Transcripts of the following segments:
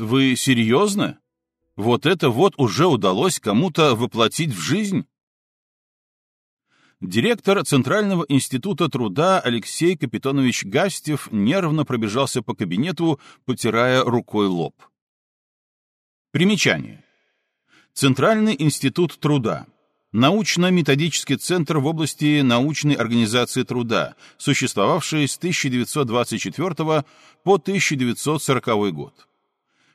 Вы серьезно? Вот это вот уже удалось кому-то воплотить в жизнь? Директор Центрального института труда Алексей Капитонович Гастев нервно пробежался по кабинету, потирая рукой лоб. Примечание. Центральный институт труда. Научно-методический центр в области научной организации труда, существовавший с 1924 по 1940 год.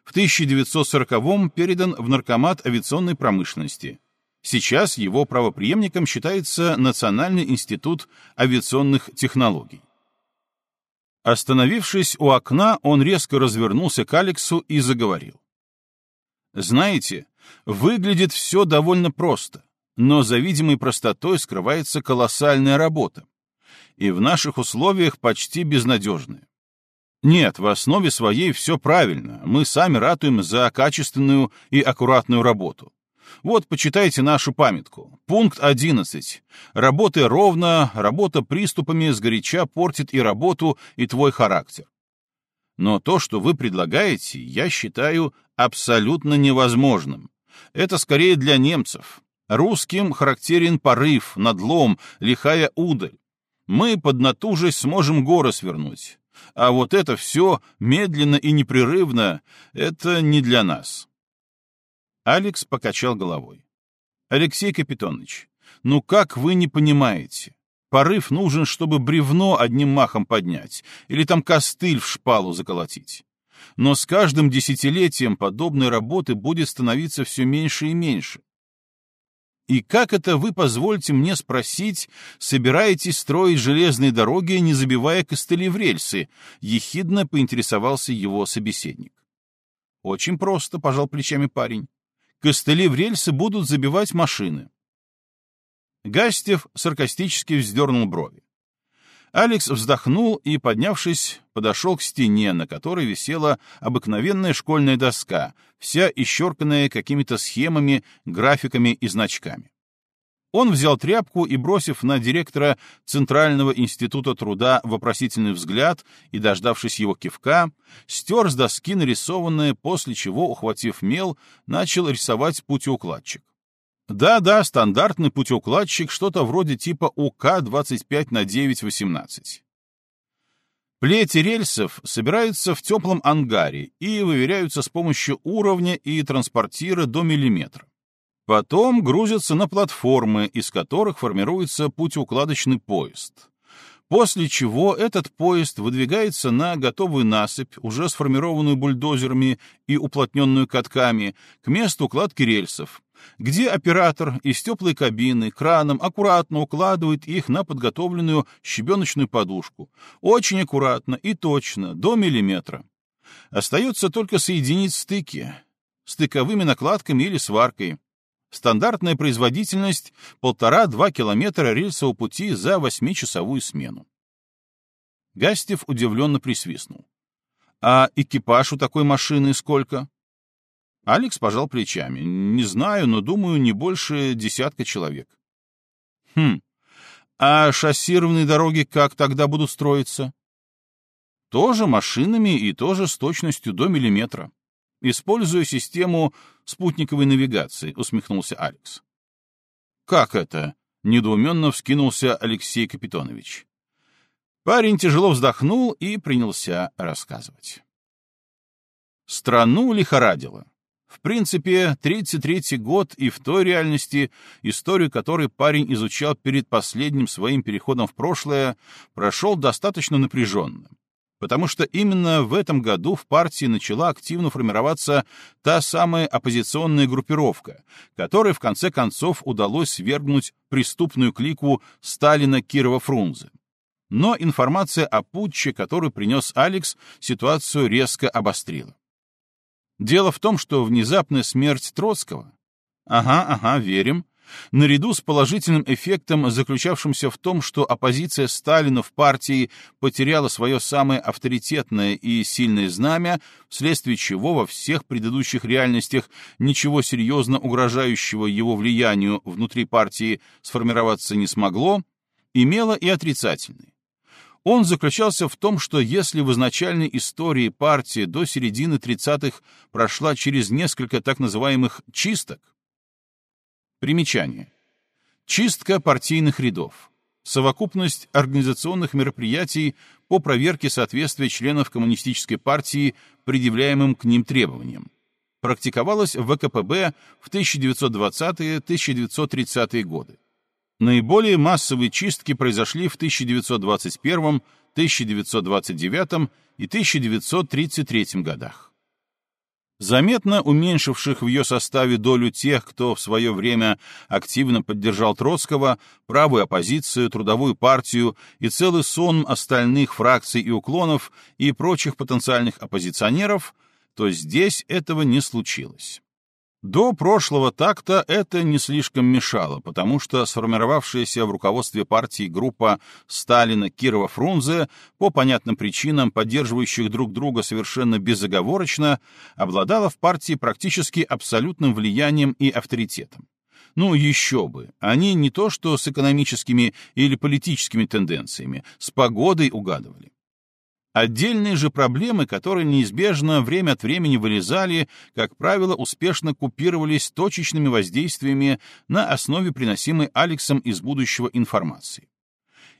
В 1940 передан в Наркомат авиационной промышленности. Сейчас его правопреемником считается Национальный институт авиационных технологий. Остановившись у окна, он резко развернулся к Алексу и заговорил. «Знаете, выглядит все довольно просто, но за видимой простотой скрывается колоссальная работа. И в наших условиях почти безнадежная. Нет, в основе своей все правильно, мы сами ратуем за качественную и аккуратную работу. Вот, почитайте нашу памятку. Пункт 11. Работай ровно, работа приступами сгоряча портит и работу, и твой характер. Но то, что вы предлагаете, я считаю абсолютно невозможным. Это скорее для немцев. Русским характерен порыв, надлом, лихая удаль. Мы, поднатужись, сможем горы свернуть. А вот это все медленно и непрерывно — это не для нас. Алекс покачал головой. «Алексей Капитонович, ну как вы не понимаете? Порыв нужен, чтобы бревно одним махом поднять или там костыль в шпалу заколотить. Но с каждым десятилетием подобной работы будет становиться все меньше и меньше. И как это вы, позвольте мне спросить, собираетесь строить железные дороги, не забивая костыли в рельсы? Ехидно поинтересовался его собеседник. Очень просто, пожал плечами парень костыли в рельсы будут забивать машины. Гастев саркастически вздернул брови. Алекс вздохнул и, поднявшись, подошел к стене, на которой висела обыкновенная школьная доска, вся исчерканная какими-то схемами, графиками и значками. Он взял тряпку и, бросив на директора Центрального института труда вопросительный взгляд и, дождавшись его кивка, стер с доски нарисованное, после чего, ухватив мел, начал рисовать путеукладчик. Да-да, стандартный путеукладчик, что-то вроде типа УК-25 на 9-18. Плети рельсов собираются в теплом ангаре и выверяются с помощью уровня и транспортира до миллиметра. Потом грузятся на платформы, из которых формируется путеукладочный поезд. После чего этот поезд выдвигается на готовую насыпь, уже сформированную бульдозерами и уплотненную катками, к месту укладки рельсов, где оператор из теплой кабины краном аккуратно укладывает их на подготовленную щебеночную подушку. Очень аккуратно и точно, до миллиметра. Остается только соединить стыки стыковыми накладками или сваркой. Стандартная производительность — полтора-два километра рельсового пути за восьмичасовую смену. Гастев удивленно присвистнул. «А экипаж у такой машины сколько?» Алекс пожал плечами. «Не знаю, но, думаю, не больше десятка человек». «Хм, а шоссированные дороги как тогда будут строиться?» «Тоже машинами и тоже с точностью до миллиметра. Использую систему спутниковой навигации, усмехнулся Алекс. Как это? Недоуменно вскинулся Алексей Капитонович. Парень тяжело вздохнул и принялся рассказывать. Страну лихорадило. В принципе, 33-й год и в той реальности, историю которой парень изучал перед последним своим переходом в прошлое, прошел достаточно напряженно потому что именно в этом году в партии начала активно формироваться та самая оппозиционная группировка, которой в конце концов удалось свергнуть преступную клику Сталина-Кирова-Фрунзе. Но информация о путче, которую принес Алекс, ситуацию резко обострила. Дело в том, что внезапная смерть Троцкого... Ага, ага, верим, Наряду с положительным эффектом, заключавшимся в том, что оппозиция Сталина в партии потеряла свое самое авторитетное и сильное знамя, вследствие чего во всех предыдущих реальностях ничего серьезно угрожающего его влиянию внутри партии сформироваться не смогло, имело и отрицательный. Он заключался в том, что если в изначальной истории партия до середины 30-х прошла через несколько так называемых «чисток», примечание. Чистка партийных рядов. Совокупность организационных мероприятий по проверке соответствия членов коммунистической партии предъявляемым к ним требованиям. Практиковалась в ВКПБ в 1920-1930-е годы. Наиболее массовые чистки произошли в 1921, 1929 и 1933 годах. Заметно уменьшивших в ее составе долю тех, кто в свое время активно поддержал Троцкого, правую оппозицию, трудовую партию и целый сон остальных фракций и уклонов и прочих потенциальных оппозиционеров, то здесь этого не случилось. До прошлого такта это не слишком мешало, потому что сформировавшаяся в руководстве партии группа Сталина, Кирова, Фрунзе, по понятным причинам, поддерживающих друг друга совершенно безоговорочно, обладала в партии практически абсолютным влиянием и авторитетом. Ну, еще бы. Они не то что с экономическими или политическими тенденциями, с погодой угадывали. Отдельные же проблемы, которые неизбежно время от времени вылезали, как правило, успешно купировались точечными воздействиями на основе приносимой Алексом из будущего информации.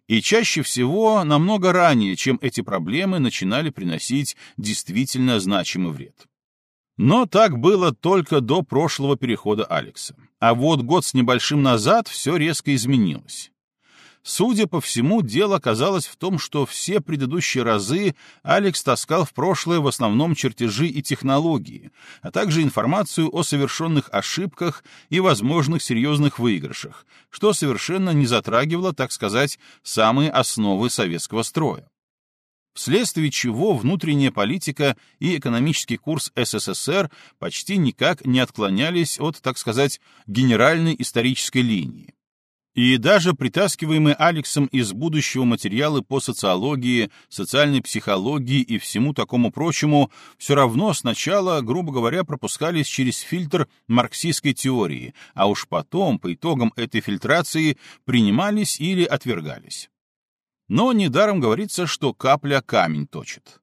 И чаще всего намного ранее, чем эти проблемы начинали приносить действительно значимый вред. Но так было только до прошлого перехода Алекса. А вот год с небольшим назад все резко изменилось. Судя по всему, дело оказалось в том, что все предыдущие разы Алекс таскал в прошлое в основном чертежи и технологии, а также информацию о совершенных ошибках и возможных серьезных выигрышах, что совершенно не затрагивало, так сказать, самые основы советского строя вследствие чего внутренняя политика и экономический курс СССР почти никак не отклонялись от, так сказать, генеральной исторической линии. И даже притаскиваемые Алексом из будущего материалы по социологии, социальной психологии и всему такому прочему все равно сначала, грубо говоря, пропускались через фильтр марксистской теории, а уж потом, по итогам этой фильтрации, принимались или отвергались. Но недаром говорится, что капля камень точит.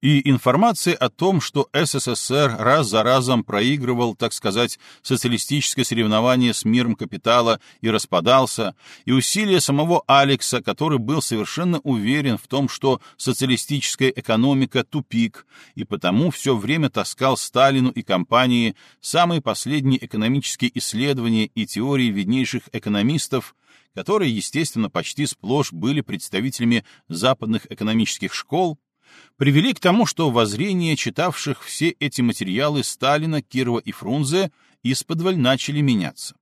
И информация о том, что СССР раз за разом проигрывал, так сказать, социалистическое соревнование с миром капитала и распадался, и усилия самого Алекса, который был совершенно уверен в том, что социалистическая экономика — тупик, и потому все время таскал Сталину и компании самые последние экономические исследования и теории виднейших экономистов, которые, естественно, почти сплошь были представителями западных экономических школ, привели к тому, что воззрения читавших все эти материалы Сталина, Кирова и Фрунзе исподволь начали меняться.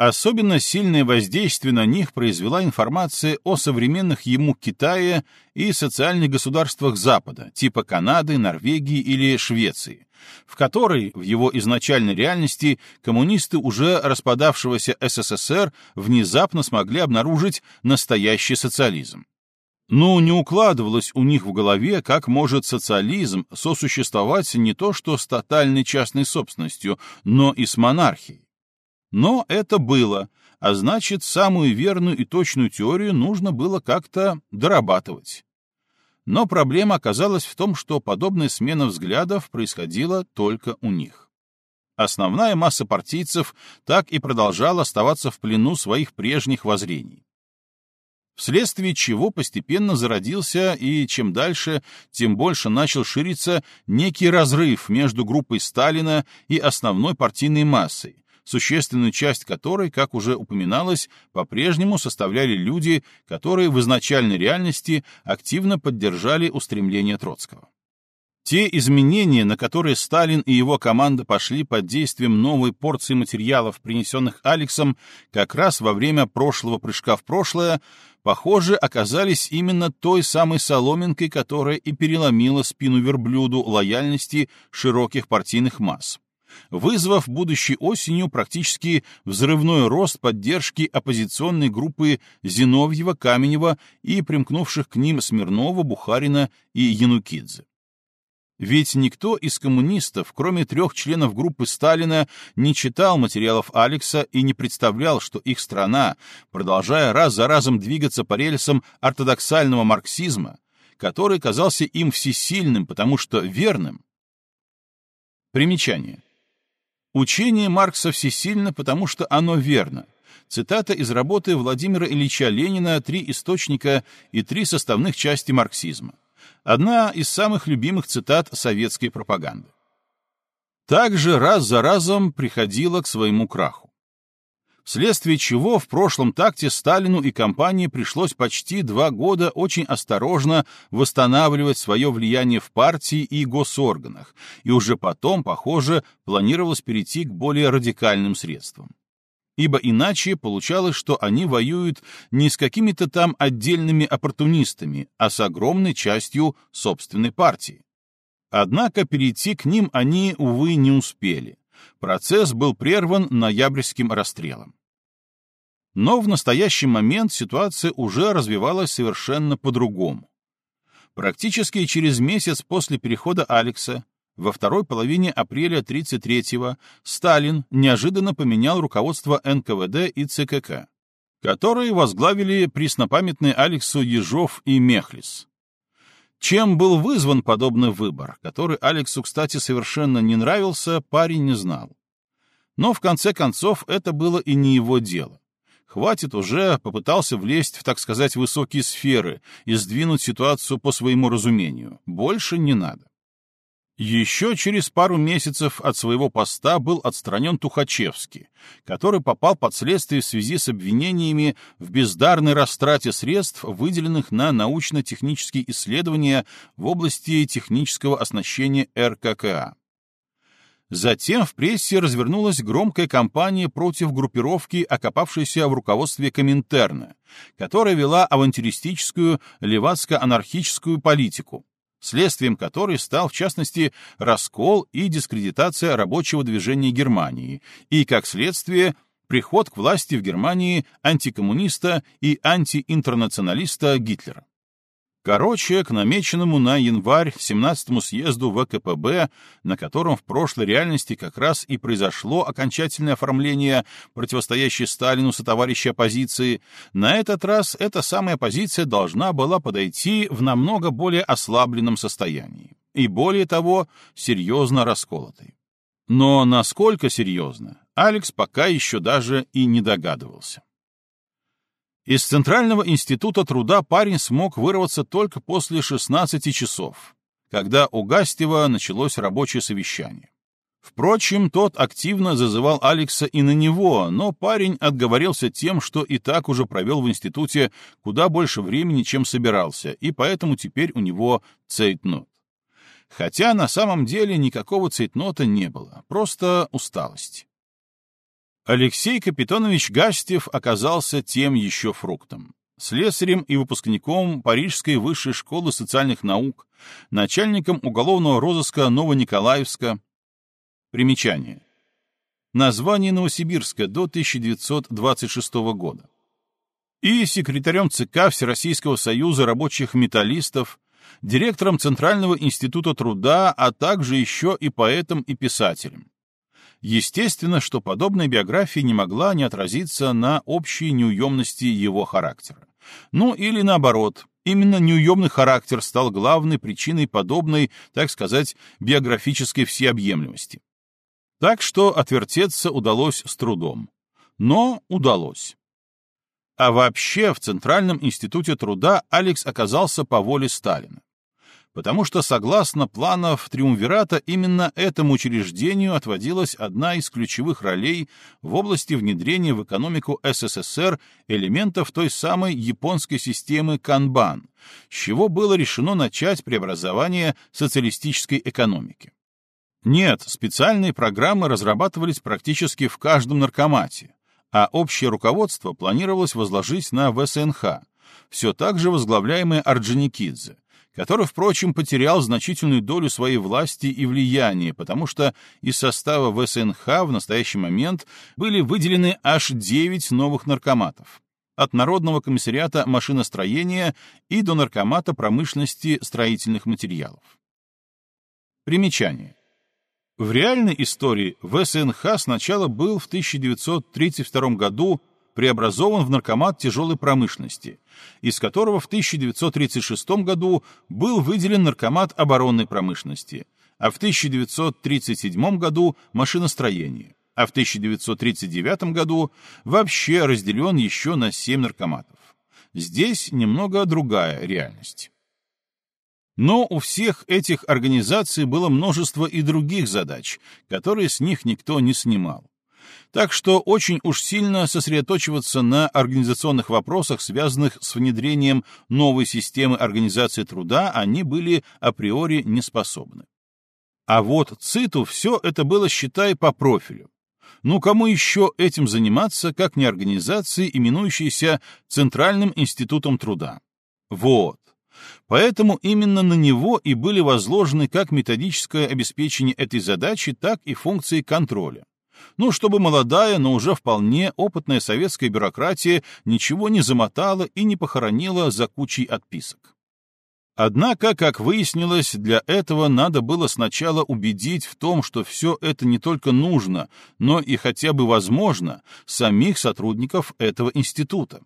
Особенно сильное воздействие на них произвела информация о современных ему Китае и социальных государствах Запада, типа Канады, Норвегии или Швеции, в которой, в его изначальной реальности, коммунисты уже распадавшегося СССР внезапно смогли обнаружить настоящий социализм. Ну, не укладывалось у них в голове, как может социализм сосуществовать не то что с тотальной частной собственностью, но и с монархией. Но это было, а значит, самую верную и точную теорию нужно было как-то дорабатывать. Но проблема оказалась в том, что подобная смена взглядов происходила только у них. Основная масса партийцев так и продолжала оставаться в плену своих прежних воззрений вследствие чего постепенно зародился и чем дальше, тем больше начал шириться некий разрыв между группой Сталина и основной партийной массой, существенную часть которой, как уже упоминалось, по-прежнему составляли люди, которые в изначальной реальности активно поддержали устремления Троцкого. Те изменения, на которые Сталин и его команда пошли под действием новой порции материалов, принесенных Алексом, как раз во время прошлого прыжка в прошлое, похоже, оказались именно той самой соломинкой, которая и переломила спину верблюду лояльности широких партийных масс, вызвав будущей осенью практически взрывной рост поддержки оппозиционной группы Зиновьева, Каменева и примкнувших к ним Смирнова, Бухарина и Янукидзе. Ведь никто из коммунистов, кроме трех членов группы Сталина, не читал материалов Алекса и не представлял, что их страна, продолжая раз за разом двигаться по рельсам ортодоксального марксизма, который казался им всесильным, потому что верным. Примечание. Учение Маркса всесильно, потому что оно верно. Цитата из работы Владимира Ильича Ленина «Три источника и три составных части марксизма». Одна из самых любимых цитат советской пропаганды. Также раз за разом приходила к своему краху. Вследствие чего в прошлом такте Сталину и компании пришлось почти два года очень осторожно восстанавливать свое влияние в партии и госорганах, и уже потом, похоже, планировалось перейти к более радикальным средствам ибо иначе получалось, что они воюют не с какими-то там отдельными оппортунистами, а с огромной частью собственной партии. Однако перейти к ним они, увы, не успели. Процесс был прерван ноябрьским расстрелом. Но в настоящий момент ситуация уже развивалась совершенно по-другому. Практически через месяц после перехода Алекса во второй половине апреля 33-го Сталин неожиданно поменял руководство НКВД и ЦКК, которые возглавили преснопамятные Алексу Ежов и Мехлис. Чем был вызван подобный выбор, который Алексу, кстати, совершенно не нравился, парень не знал. Но в конце концов это было и не его дело. Хватит уже, попытался влезть в, так сказать, высокие сферы и сдвинуть ситуацию по своему разумению. Больше не надо. Еще через пару месяцев от своего поста был отстранен Тухачевский, который попал под следствие в связи с обвинениями в бездарной растрате средств, выделенных на научно-технические исследования в области технического оснащения РККА. Затем в прессе развернулась громкая кампания против группировки, окопавшейся в руководстве Коминтерна, которая вела авантюристическую левацко-анархическую политику, следствием которой стал, в частности, раскол и дискредитация рабочего движения Германии и, как следствие, приход к власти в Германии антикоммуниста и антиинтернационалиста Гитлера. Короче, к намеченному на январь 17-му съезду ВКПБ, на котором в прошлой реальности как раз и произошло окончательное оформление противостоящей Сталину сотоварищей оппозиции, на этот раз эта самая оппозиция должна была подойти в намного более ослабленном состоянии. И более того, серьезно расколотой. Но насколько серьезно, Алекс пока еще даже и не догадывался. Из Центрального института труда парень смог вырваться только после 16 часов, когда у Гастева началось рабочее совещание. Впрочем, тот активно зазывал Алекса и на него, но парень отговорился тем, что и так уже провел в институте куда больше времени, чем собирался, и поэтому теперь у него цейтнот. Хотя на самом деле никакого цейтнота не было, просто усталость. Алексей Капитонович Гастев оказался тем еще фруктом. Слесарем и выпускником Парижской высшей школы социальных наук, начальником уголовного розыска Новониколаевска. Примечание. Название Новосибирска до 1926 года. И секретарем ЦК Всероссийского союза рабочих металлистов, директором Центрального института труда, а также еще и поэтом и писателем. Естественно, что подобная биография не могла не отразиться на общей неуемности его характера. Ну или наоборот, именно неуемный характер стал главной причиной подобной, так сказать, биографической всеобъемлемости. Так что отвертеться удалось с трудом. Но удалось. А вообще в Центральном институте труда Алекс оказался по воле Сталина потому что, согласно планов Триумвирата, именно этому учреждению отводилась одна из ключевых ролей в области внедрения в экономику СССР элементов той самой японской системы канбан, с чего было решено начать преобразование социалистической экономики. Нет, специальные программы разрабатывались практически в каждом наркомате, а общее руководство планировалось возложить на ВСНХ, все так же возглавляемое Орджоникидзе, который, впрочем, потерял значительную долю своей власти и влияния, потому что из состава ВСНХ в настоящий момент были выделены аж 9 новых наркоматов. От Народного комиссариата машиностроения и до Наркомата промышленности строительных материалов. Примечание. В реальной истории ВСНХ сначала был в 1932 году преобразован в наркомат тяжелой промышленности, из которого в 1936 году был выделен наркомат оборонной промышленности, а в 1937 году машиностроение, а в 1939 году вообще разделен еще на семь наркоматов. Здесь немного другая реальность. Но у всех этих организаций было множество и других задач, которые с них никто не снимал. Так что очень уж сильно сосредоточиваться на организационных вопросах, связанных с внедрением новой системы организации труда, они были априори не способны. А вот ЦИТу все это было, считай, по профилю. Ну, кому еще этим заниматься, как не организации, именующейся Центральным институтом труда? Вот. Поэтому именно на него и были возложены как методическое обеспечение этой задачи, так и функции контроля. Ну, чтобы молодая, но уже вполне опытная советская бюрократия ничего не замотала и не похоронила за кучей отписок. Однако, как выяснилось, для этого надо было сначала убедить в том, что все это не только нужно, но и хотя бы возможно, самих сотрудников этого института.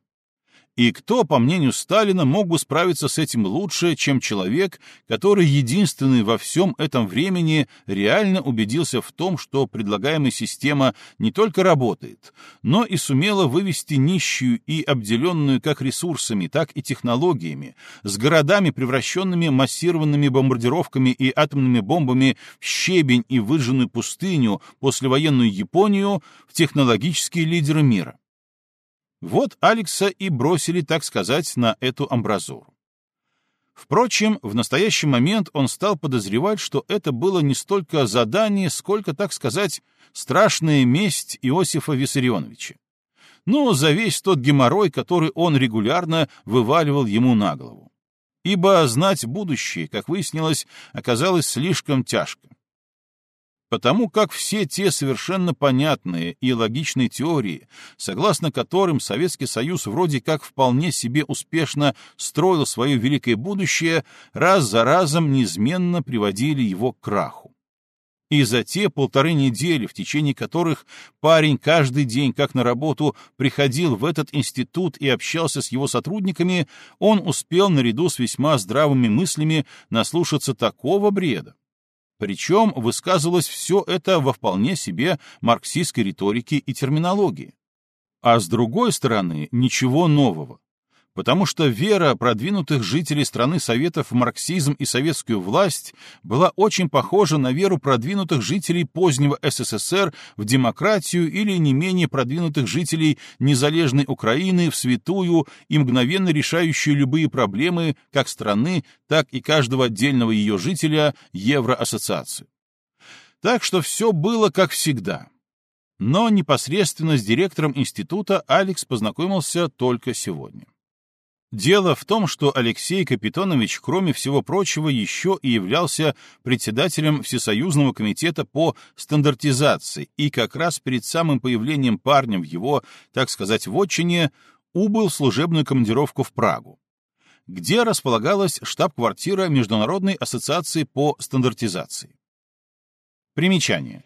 И кто, по мнению Сталина, мог бы справиться с этим лучше, чем человек, который единственный во всем этом времени реально убедился в том, что предлагаемая система не только работает, но и сумела вывести нищую и обделенную как ресурсами, так и технологиями, с городами, превращенными массированными бомбардировками и атомными бомбами в щебень и выжженную пустыню послевоенную Японию, в технологические лидеры мира. Вот Алекса и бросили, так сказать, на эту амбразуру. Впрочем, в настоящий момент он стал подозревать, что это было не столько задание, сколько, так сказать, страшная месть Иосифа Виссарионовича. Ну, за весь тот геморрой, который он регулярно вываливал ему на голову. Ибо знать будущее, как выяснилось, оказалось слишком тяжко потому как все те совершенно понятные и логичные теории, согласно которым Советский Союз вроде как вполне себе успешно строил свое великое будущее, раз за разом неизменно приводили его к краху. И за те полторы недели, в течение которых парень каждый день, как на работу, приходил в этот институт и общался с его сотрудниками, он успел наряду с весьма здравыми мыслями наслушаться такого бреда, причем высказывалось все это во вполне себе марксистской риторике и терминологии. А с другой стороны, ничего нового потому что вера продвинутых жителей страны Советов в марксизм и советскую власть была очень похожа на веру продвинутых жителей позднего СССР в демократию или не менее продвинутых жителей незалежной Украины в святую и мгновенно решающую любые проблемы как страны, так и каждого отдельного ее жителя Евроассоциацию. Так что все было как всегда. Но непосредственно с директором института Алекс познакомился только сегодня. Дело в том, что Алексей Капитонович, кроме всего прочего, еще и являлся председателем Всесоюзного комитета по стандартизации и как раз перед самым появлением парня в его, так сказать, вотчине, убыл служебную командировку в Прагу, где располагалась штаб-квартира Международной ассоциации по стандартизации. Примечание.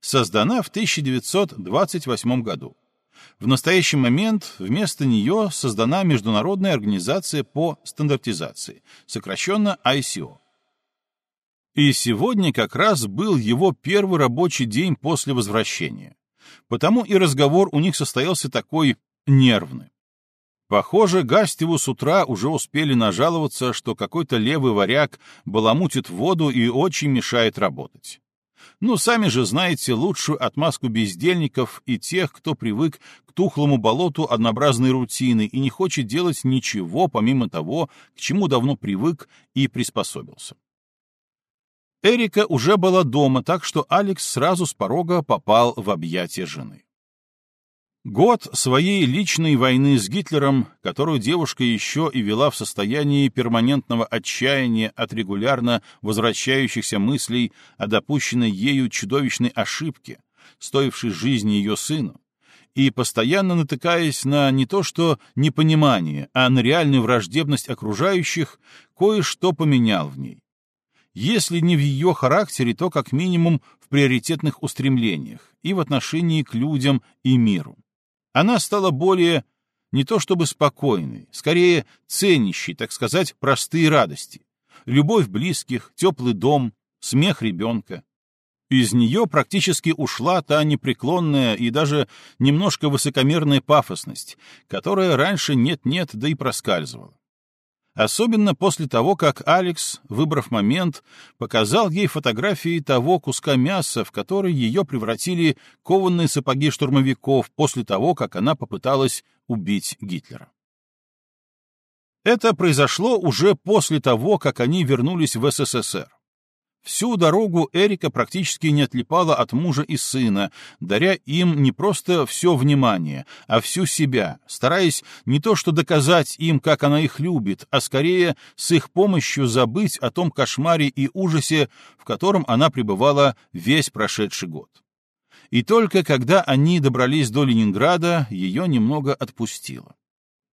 Создана в 1928 году в настоящий момент вместо нее создана Международная организация по стандартизации, сокращенно ICO. И сегодня как раз был его первый рабочий день после возвращения. Потому и разговор у них состоялся такой нервный. Похоже, Гастеву с утра уже успели нажаловаться, что какой-то левый варяг баламутит воду и очень мешает работать. Ну, сами же знаете лучшую отмазку бездельников и тех, кто привык к тухлому болоту однообразной рутины и не хочет делать ничего помимо того, к чему давно привык и приспособился. Эрика уже была дома, так что Алекс сразу с порога попал в объятия жены. Год своей личной войны с Гитлером, которую девушка еще и вела в состоянии перманентного отчаяния от регулярно возвращающихся мыслей о допущенной ею чудовищной ошибке, стоившей жизни ее сыну, и постоянно натыкаясь на не то что непонимание, а на реальную враждебность окружающих, кое-что поменял в ней. Если не в ее характере, то как минимум в приоритетных устремлениях и в отношении к людям и миру. Она стала более не то чтобы спокойной, скорее ценящей, так сказать, простые радости. Любовь близких, теплый дом, смех ребенка. Из нее практически ушла та непреклонная и даже немножко высокомерная пафосность, которая раньше нет-нет, да и проскальзывала. Особенно после того, как Алекс, выбрав момент, показал ей фотографии того куска мяса, в который ее превратили кованные сапоги штурмовиков после того, как она попыталась убить Гитлера. Это произошло уже после того, как они вернулись в СССР. Всю дорогу Эрика практически не отлипала от мужа и сына, даря им не просто все внимание, а всю себя, стараясь не то что доказать им, как она их любит, а скорее с их помощью забыть о том кошмаре и ужасе, в котором она пребывала весь прошедший год. И только когда они добрались до Ленинграда, ее немного отпустило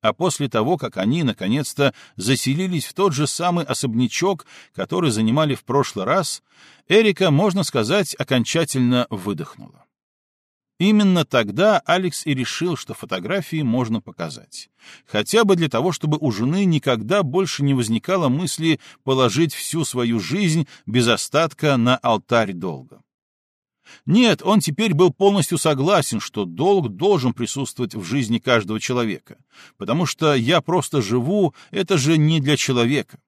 а после того, как они, наконец-то, заселились в тот же самый особнячок, который занимали в прошлый раз, Эрика, можно сказать, окончательно выдохнула. Именно тогда Алекс и решил, что фотографии можно показать. Хотя бы для того, чтобы у жены никогда больше не возникало мысли положить всю свою жизнь без остатка на алтарь долга. Нет, он теперь был полностью согласен, что долг должен присутствовать в жизни каждого человека, потому что я просто живу, это же не для человека.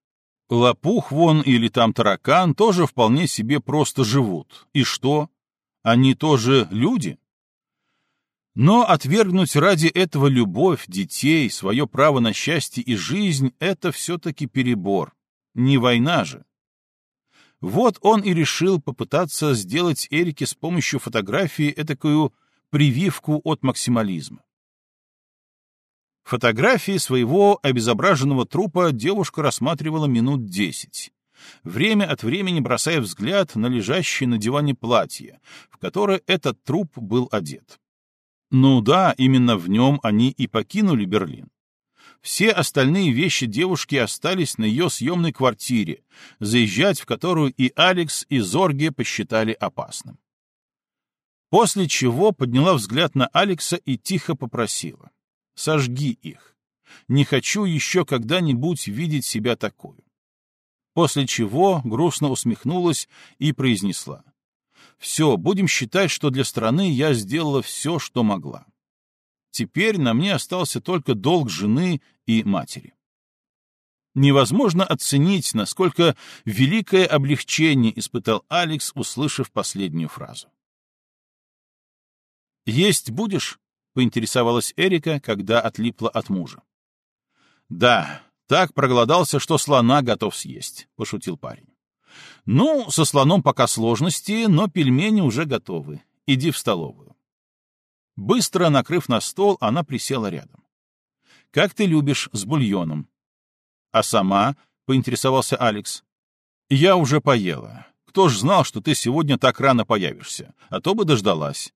Лопух вон или там таракан тоже вполне себе просто живут. И что? Они тоже люди? Но отвергнуть ради этого любовь, детей, свое право на счастье и жизнь — это все-таки перебор. Не война же. Вот он и решил попытаться сделать Эрике с помощью фотографии этакую прививку от максимализма. Фотографии своего обезображенного трупа девушка рассматривала минут десять, время от времени бросая взгляд на лежащее на диване платье, в которое этот труп был одет. Ну да, именно в нем они и покинули Берлин. Все остальные вещи девушки остались на ее съемной квартире, заезжать в которую и Алекс, и Зорге посчитали опасным. После чего подняла взгляд на Алекса и тихо попросила. «Сожги их. Не хочу еще когда-нибудь видеть себя такую». После чего грустно усмехнулась и произнесла. «Все, будем считать, что для страны я сделала все, что могла». Теперь на мне остался только долг жены и матери. Невозможно оценить, насколько великое облегчение испытал Алекс, услышав последнюю фразу. «Есть будешь?» — поинтересовалась Эрика, когда отлипла от мужа. «Да, так проголодался, что слона готов съесть», — пошутил парень. «Ну, со слоном пока сложности, но пельмени уже готовы. Иди в столовую». Быстро накрыв на стол, она присела рядом. «Как ты любишь с бульоном?» «А сама?» — поинтересовался Алекс. «Я уже поела. Кто ж знал, что ты сегодня так рано появишься? А то бы дождалась».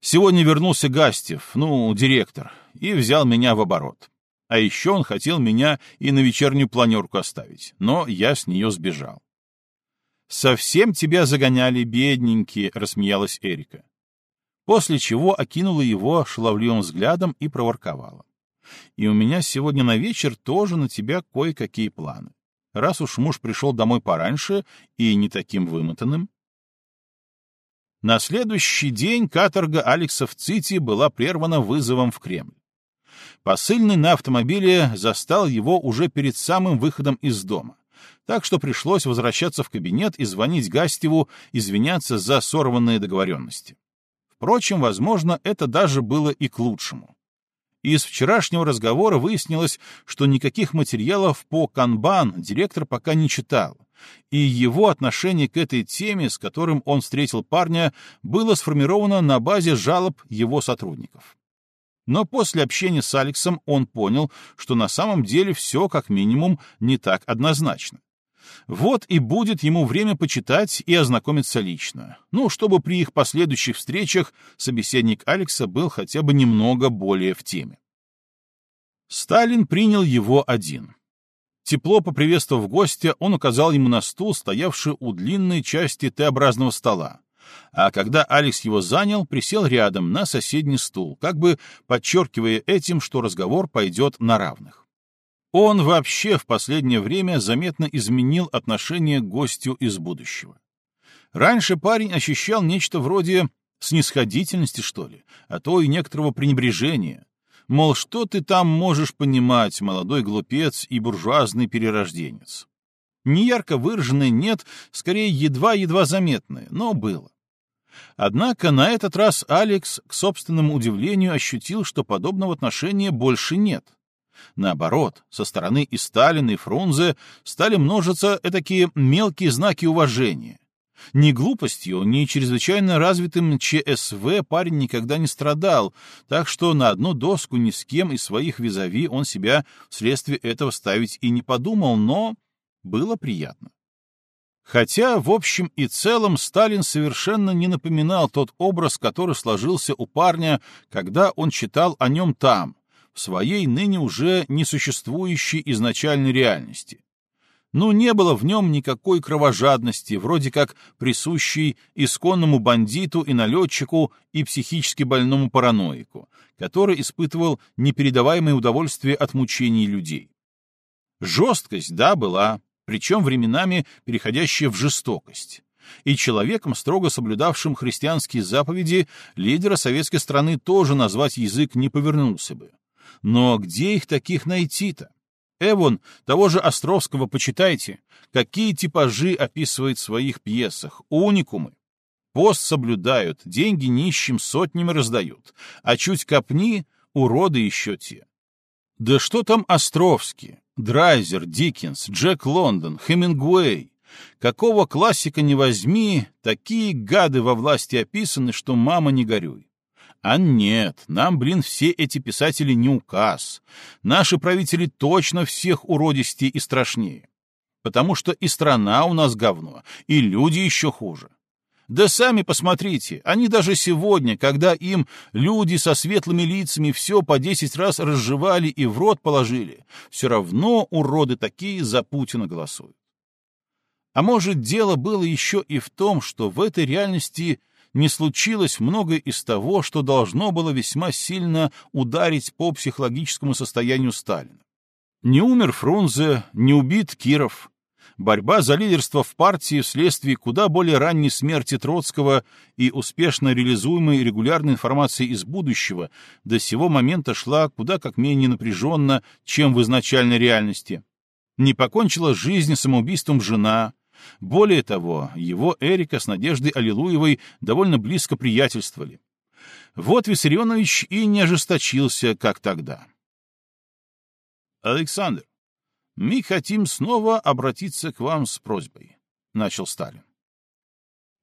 Сегодня вернулся Гастев, ну, директор, и взял меня в оборот. А еще он хотел меня и на вечернюю планерку оставить, но я с нее сбежал. «Совсем тебя загоняли, бедненький», — рассмеялась Эрика после чего окинула его шаловливым взглядом и проворковала. «И у меня сегодня на вечер тоже на тебя кое-какие планы. Раз уж муж пришел домой пораньше и не таким вымотанным». На следующий день каторга Алекса в Цити была прервана вызовом в Кремль. Посыльный на автомобиле застал его уже перед самым выходом из дома, так что пришлось возвращаться в кабинет и звонить Гастеву, извиняться за сорванные договоренности. Впрочем, возможно, это даже было и к лучшему. Из вчерашнего разговора выяснилось, что никаких материалов по канбан директор пока не читал, и его отношение к этой теме, с которым он встретил парня, было сформировано на базе жалоб его сотрудников. Но после общения с Алексом он понял, что на самом деле все как минимум не так однозначно. Вот и будет ему время почитать и ознакомиться лично, ну, чтобы при их последующих встречах собеседник Алекса был хотя бы немного более в теме. Сталин принял его один. Тепло поприветствовав гостя, он указал ему на стул, стоявший у длинной части Т-образного стола. А когда Алекс его занял, присел рядом на соседний стул, как бы подчеркивая этим, что разговор пойдет на равных. Он вообще в последнее время заметно изменил отношение к гостю из будущего. Раньше парень ощущал нечто вроде снисходительности, что ли, а то и некоторого пренебрежения. Мол, что ты там можешь понимать, молодой глупец и буржуазный перерожденец? Неярко выраженное «нет», скорее едва-едва заметное, но было. Однако на этот раз Алекс, к собственному удивлению, ощутил, что подобного отношения больше нет. Наоборот, со стороны и Сталина, и Фрунзе стали множиться такие мелкие знаки уважения. Ни глупостью, ни чрезвычайно развитым ЧСВ парень никогда не страдал, так что на одну доску ни с кем из своих визави он себя вследствие этого ставить и не подумал, но было приятно. Хотя, в общем и целом, Сталин совершенно не напоминал тот образ, который сложился у парня, когда он читал о нем там, своей ныне уже несуществующей изначальной реальности. Ну, не было в нем никакой кровожадности, вроде как присущей исконному бандиту и налетчику и психически больному параноику, который испытывал непередаваемое удовольствие от мучений людей. Жесткость, да, была, причем временами переходящая в жестокость. И человеком, строго соблюдавшим христианские заповеди, лидера советской страны тоже назвать язык не повернулся бы. Но где их таких найти-то? Эвон, того же Островского почитайте, какие типажи описывает в своих пьесах, уникумы. Пост соблюдают, деньги нищим сотнями раздают, а чуть копни — уроды еще те. Да что там Островский, Драйзер, Диккенс, Джек Лондон, Хемингуэй? Какого классика не возьми, такие гады во власти описаны, что мама не горюй. А нет, нам, блин, все эти писатели не указ. Наши правители точно всех уродистей и страшнее. Потому что и страна у нас говно, и люди еще хуже. Да сами посмотрите, они даже сегодня, когда им люди со светлыми лицами все по десять раз разжевали и в рот положили, все равно уроды такие за Путина голосуют. А может, дело было еще и в том, что в этой реальности не случилось многое из того, что должно было весьма сильно ударить по психологическому состоянию Сталина. Не умер Фрунзе, не убит Киров. Борьба за лидерство в партии вследствие куда более ранней смерти Троцкого и успешно реализуемой регулярной информации из будущего до сего момента шла куда как менее напряженно, чем в изначальной реальности. Не покончила жизнь самоубийством жена, более того, его Эрика с Надеждой Аллилуевой довольно близко приятельствовали. Вот Виссарионович и не ожесточился, как тогда. «Александр, мы хотим снова обратиться к вам с просьбой», — начал Сталин.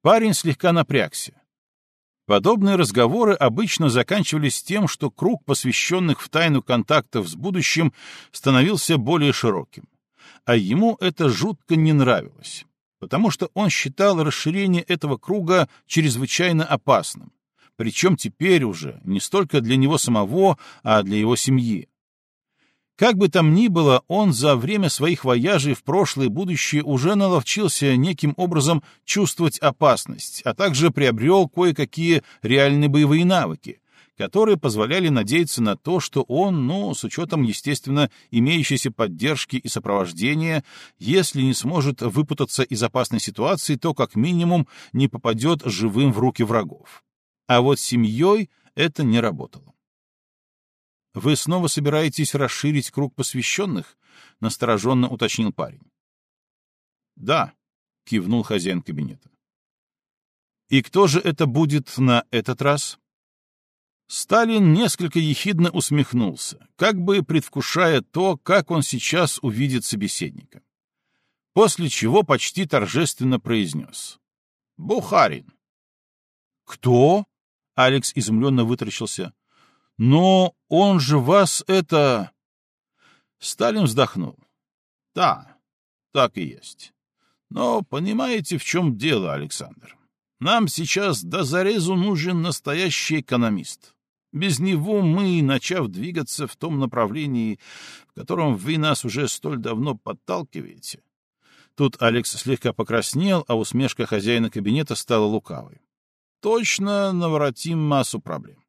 Парень слегка напрягся. Подобные разговоры обычно заканчивались тем, что круг посвященных в тайну контактов с будущим становился более широким. А ему это жутко не нравилось потому что он считал расширение этого круга чрезвычайно опасным, причем теперь уже не столько для него самого, а для его семьи. Как бы там ни было, он за время своих вояжей в прошлое и будущее уже наловчился неким образом чувствовать опасность, а также приобрел кое-какие реальные боевые навыки, которые позволяли надеяться на то, что он, ну, с учетом, естественно, имеющейся поддержки и сопровождения, если не сможет выпутаться из опасной ситуации, то как минимум не попадет живым в руки врагов. А вот с семьей это не работало. «Вы снова собираетесь расширить круг посвященных?» — настороженно уточнил парень. «Да», — кивнул хозяин кабинета. «И кто же это будет на этот раз?» Сталин несколько ехидно усмехнулся, как бы предвкушая то, как он сейчас увидит собеседника. После чего почти торжественно произнес. «Бухарин». «Кто?» — Алекс изумленно вытаращился. «Но он же вас это...» Сталин вздохнул. «Да, так и есть. Но понимаете, в чем дело, Александр? Нам сейчас до зарезу нужен настоящий экономист. Без него мы, начав двигаться в том направлении, в котором вы нас уже столь давно подталкиваете. Тут Алекс слегка покраснел, а усмешка хозяина кабинета стала лукавой. Точно наворотим массу проблем.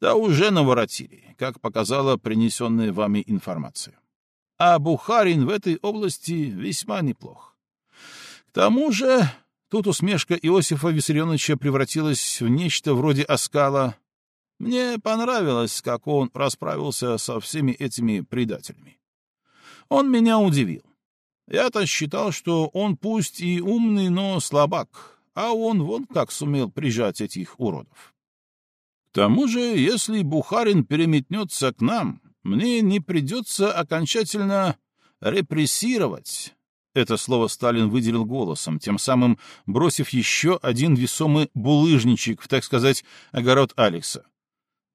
Да уже наворотили, как показала принесенная вами информация. А Бухарин в этой области весьма неплох. К тому же, тут усмешка Иосифа Виссарионовича превратилась в нечто вроде оскала, мне понравилось, как он расправился со всеми этими предателями. Он меня удивил. Я-то считал, что он пусть и умный, но слабак, а он вон как сумел прижать этих уродов. К тому же, если Бухарин переметнется к нам, мне не придется окончательно репрессировать. Это слово Сталин выделил голосом, тем самым бросив еще один весомый булыжничек в, так сказать, огород Алекса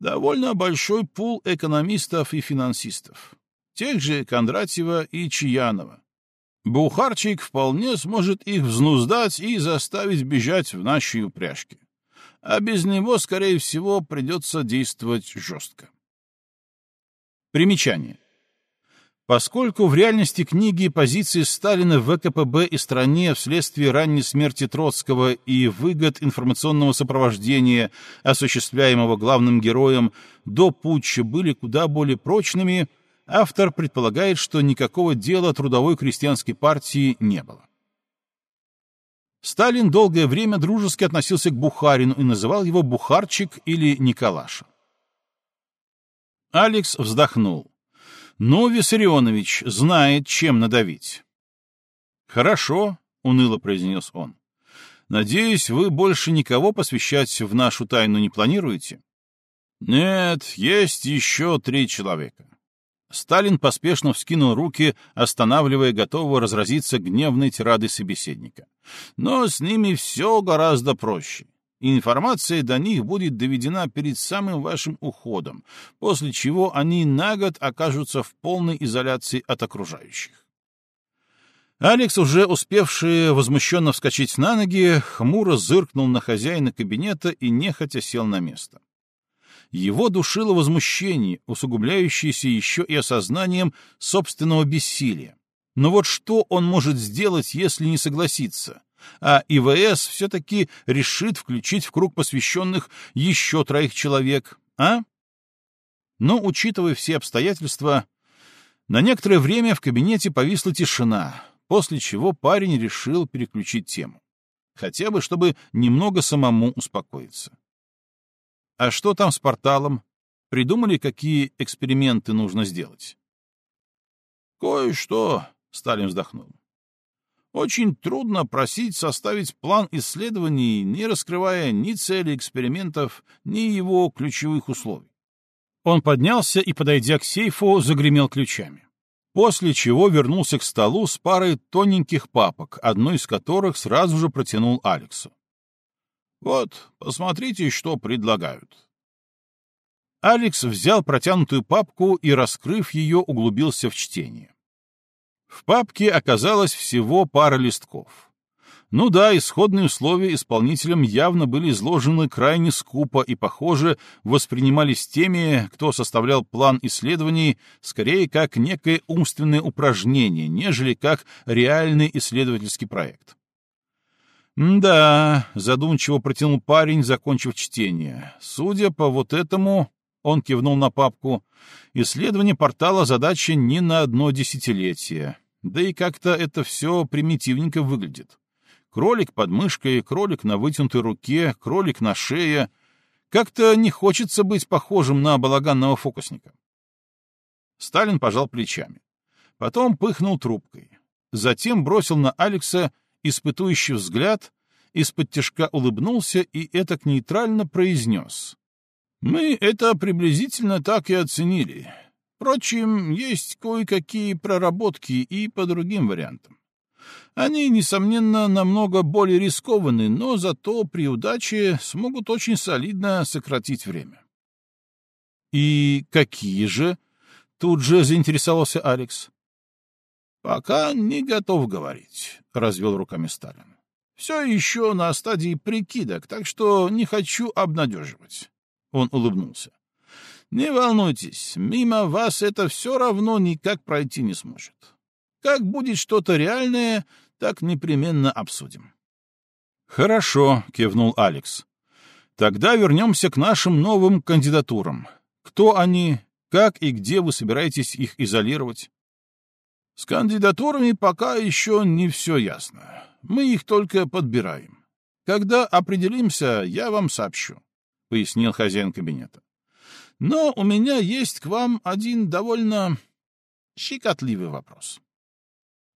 довольно большой пул экономистов и финансистов, тех же Кондратьева и Чаянова. Бухарчик вполне сможет их взнуздать и заставить бежать в наши упряжки. А без него, скорее всего, придется действовать жестко. Примечание. Поскольку в реальности книги позиции Сталина в ВКПБ и стране вследствие ранней смерти Троцкого и выгод информационного сопровождения, осуществляемого главным героем, до путча были куда более прочными, автор предполагает, что никакого дела трудовой крестьянской партии не было. Сталин долгое время дружески относился к Бухарину и называл его Бухарчик или Николаша. Алекс вздохнул. Но Виссарионович знает, чем надавить. «Хорошо», — уныло произнес он. «Надеюсь, вы больше никого посвящать в нашу тайну не планируете?» «Нет, есть еще три человека». Сталин поспешно вскинул руки, останавливая готового разразиться гневной тирадой собеседника. «Но с ними все гораздо проще информация до них будет доведена перед самым вашим уходом, после чего они на год окажутся в полной изоляции от окружающих. Алекс, уже успевший возмущенно вскочить на ноги, хмуро зыркнул на хозяина кабинета и нехотя сел на место. Его душило возмущение, усугубляющееся еще и осознанием собственного бессилия. Но вот что он может сделать, если не согласиться? А ИВС все-таки решит включить в круг посвященных еще троих человек, а? Но, учитывая все обстоятельства, на некоторое время в кабинете повисла тишина, после чего парень решил переключить тему. Хотя бы, чтобы немного самому успокоиться. А что там с порталом? Придумали, какие эксперименты нужно сделать? Кое-что, — Сталин вздохнул. Очень трудно просить составить план исследований, не раскрывая ни цели экспериментов, ни его ключевых условий. Он поднялся и, подойдя к сейфу, загремел ключами. После чего вернулся к столу с парой тоненьких папок, одну из которых сразу же протянул Алексу. «Вот, посмотрите, что предлагают». Алекс взял протянутую папку и, раскрыв ее, углубился в чтение. В папке оказалось всего пара листков. Ну да, исходные условия исполнителям явно были изложены крайне скупо и, похоже, воспринимались теми, кто составлял план исследований, скорее как некое умственное упражнение, нежели как реальный исследовательский проект. «Да», — задумчиво протянул парень, закончив чтение, — «судя по вот этому...» — он кивнул на папку. «Исследование портала задача не на одно десятилетие. Да и как-то это все примитивненько выглядит. Кролик под мышкой, кролик на вытянутой руке, кролик на шее. Как-то не хочется быть похожим на балаганного фокусника. Сталин пожал плечами. Потом пыхнул трубкой. Затем бросил на Алекса испытующий взгляд, из-под тяжка улыбнулся и этак нейтрально произнес. «Мы это приблизительно так и оценили. Впрочем, есть кое-какие проработки и по другим вариантам. Они, несомненно, намного более рискованы, но зато при удаче смогут очень солидно сократить время. «И какие же?» — тут же заинтересовался Алекс. «Пока не готов говорить», — развел руками Сталин. «Все еще на стадии прикидок, так что не хочу обнадеживать». Он улыбнулся. Не волнуйтесь, мимо вас это все равно никак пройти не сможет. Как будет что-то реальное, так непременно обсудим. Хорошо, кивнул Алекс. Тогда вернемся к нашим новым кандидатурам. Кто они, как и где вы собираетесь их изолировать? С кандидатурами пока еще не все ясно. Мы их только подбираем. Когда определимся, я вам сообщу, — пояснил хозяин кабинета. Но у меня есть к вам один довольно щекотливый вопрос.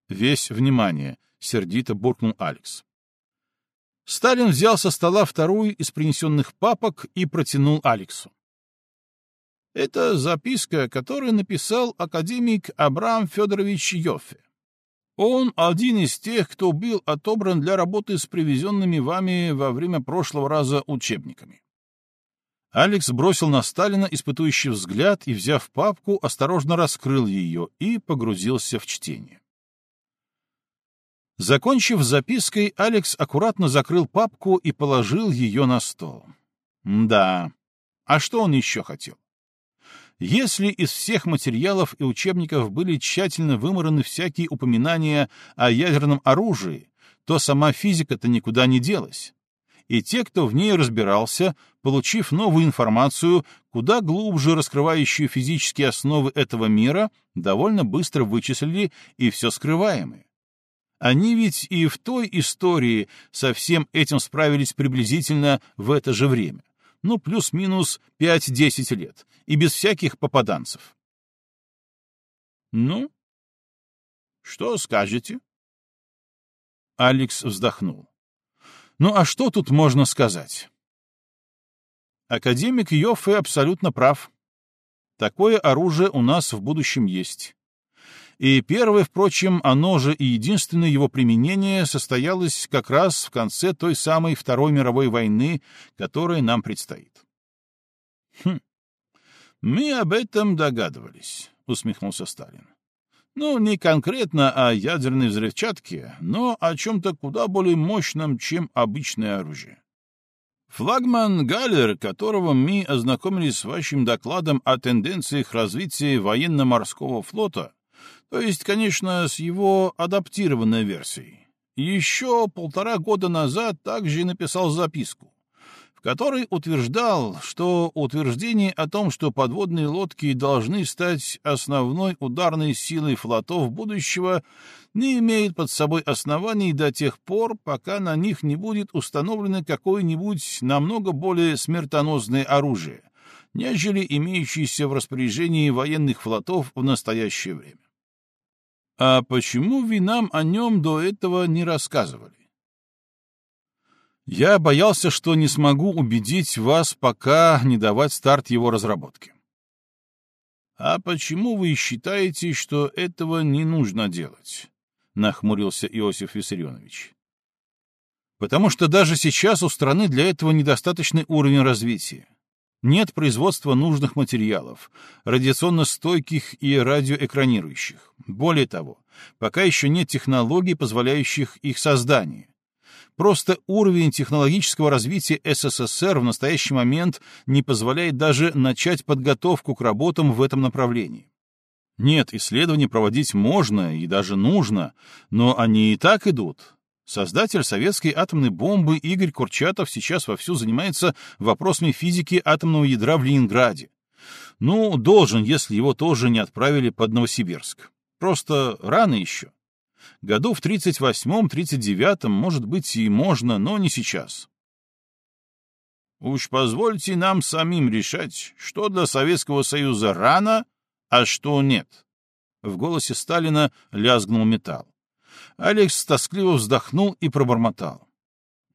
Весь внимание, — сердито буркнул Алекс. Сталин взял со стола вторую из принесенных папок и протянул Алексу. Это записка, которую написал академик Абрам Федорович Йоффе. Он один из тех, кто был отобран для работы с привезенными вами во время прошлого раза учебниками. Алекс бросил на Сталина испытующий взгляд и, взяв папку, осторожно раскрыл ее и погрузился в чтение. Закончив запиской, Алекс аккуратно закрыл папку и положил ее на стол. Да, а что он еще хотел? Если из всех материалов и учебников были тщательно вымораны всякие упоминания о ядерном оружии, то сама физика-то никуда не делась. И те, кто в ней разбирался, получив новую информацию, куда глубже раскрывающую физические основы этого мира, довольно быстро вычислили и все скрываемое. Они ведь и в той истории со всем этим справились приблизительно в это же время. Ну, плюс-минус 5-10 лет. И без всяких попаданцев. Ну, что скажете? Алекс вздохнул. Ну, а что тут можно сказать? Академик Йоффе абсолютно прав. Такое оружие у нас в будущем есть. И первое, впрочем, оно же и единственное его применение состоялось как раз в конце той самой Второй мировой войны, которая нам предстоит. «Хм, мы об этом догадывались», — усмехнулся Сталин. «Ну, не конкретно о ядерной взрывчатке, но о чем-то куда более мощном, чем обычное оружие. Флагман Галлер, которого мы ознакомились с вашим докладом о тенденциях развития военно-морского флота, то есть, конечно, с его адаптированной версией. Еще полтора года назад также написал записку, в которой утверждал, что утверждение о том, что подводные лодки должны стать основной ударной силой флотов будущего, не имеет под собой оснований до тех пор, пока на них не будет установлено какое-нибудь намного более смертоносное оружие, нежели имеющееся в распоряжении военных флотов в настоящее время. А почему вы нам о нем до этого не рассказывали? Я боялся, что не смогу убедить вас пока не давать старт его разработке. А почему вы считаете, что этого не нужно делать? Нахмурился Иосиф Виссарионович. Потому что даже сейчас у страны для этого недостаточный уровень развития. Нет производства нужных материалов, радиационно стойких и радиоэкранирующих. Более того, пока еще нет технологий, позволяющих их создание. Просто уровень технологического развития СССР в настоящий момент не позволяет даже начать подготовку к работам в этом направлении. Нет, исследования проводить можно и даже нужно, но они и так идут, Создатель советской атомной бомбы Игорь Курчатов сейчас вовсю занимается вопросами физики атомного ядра в Ленинграде. Ну, должен, если его тоже не отправили под Новосибирск. Просто рано еще. Году в 38-м, 39-м, может быть, и можно, но не сейчас. Уж позвольте нам самим решать, что для Советского Союза рано, а что нет. В голосе Сталина лязгнул металл. Алекс тоскливо вздохнул и пробормотал.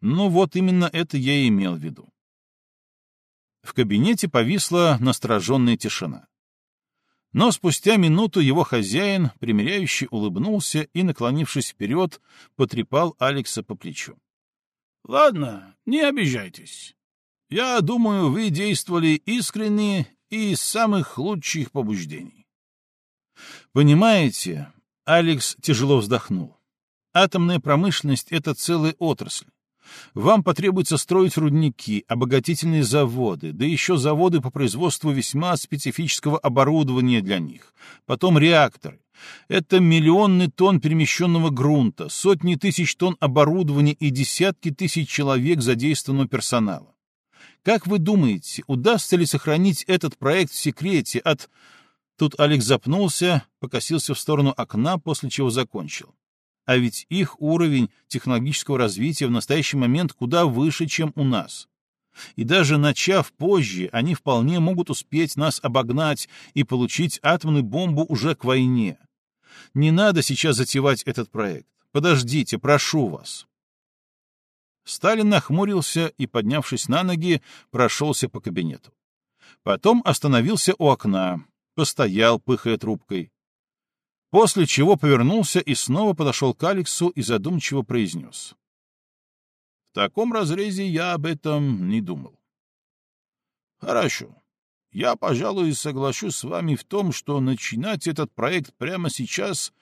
Ну вот именно это я и имел в виду. В кабинете повисла настороженная тишина. Но спустя минуту его хозяин, примиряющий, улыбнулся и, наклонившись вперед, потрепал Алекса по плечу. — Ладно, не обижайтесь. Я думаю, вы действовали искренне и из самых лучших побуждений. — Понимаете, — Алекс тяжело вздохнул. Атомная промышленность — это целая отрасль. Вам потребуется строить рудники, обогатительные заводы, да еще заводы по производству весьма специфического оборудования для них, потом реакторы. Это миллионы тонн перемещенного грунта, сотни тысяч тонн оборудования и десятки тысяч человек задействованного персонала. Как вы думаете, удастся ли сохранить этот проект в секрете от... Тут Алекс запнулся, покосился в сторону окна, после чего закончил. А ведь их уровень технологического развития в настоящий момент куда выше, чем у нас. И даже начав позже, они вполне могут успеть нас обогнать и получить атомную бомбу уже к войне. Не надо сейчас затевать этот проект. Подождите, прошу вас. Сталин нахмурился и, поднявшись на ноги, прошелся по кабинету. Потом остановился у окна, постоял, пыхая трубкой. После чего повернулся и снова подошел к Алексу и задумчиво произнес. В таком разрезе я об этом не думал. Хорошо. Я, пожалуй, соглашусь с вами в том, что начинать этот проект прямо сейчас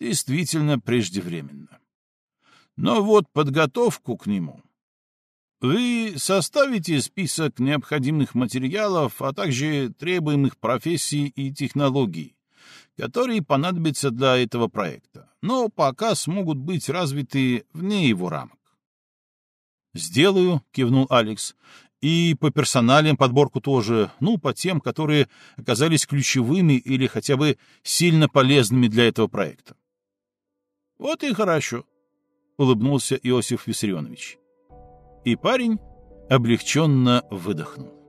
действительно преждевременно. Но вот подготовку к нему. Вы составите список необходимых материалов, а также требуемых профессий и технологий, которые понадобятся для этого проекта, но пока смогут быть развиты вне его рамок. «Сделаю», — кивнул Алекс, — «и по персоналиям подборку тоже, ну, по тем, которые оказались ключевыми или хотя бы сильно полезными для этого проекта». «Вот и хорошо», — улыбнулся Иосиф Виссарионович. И парень облегченно выдохнул.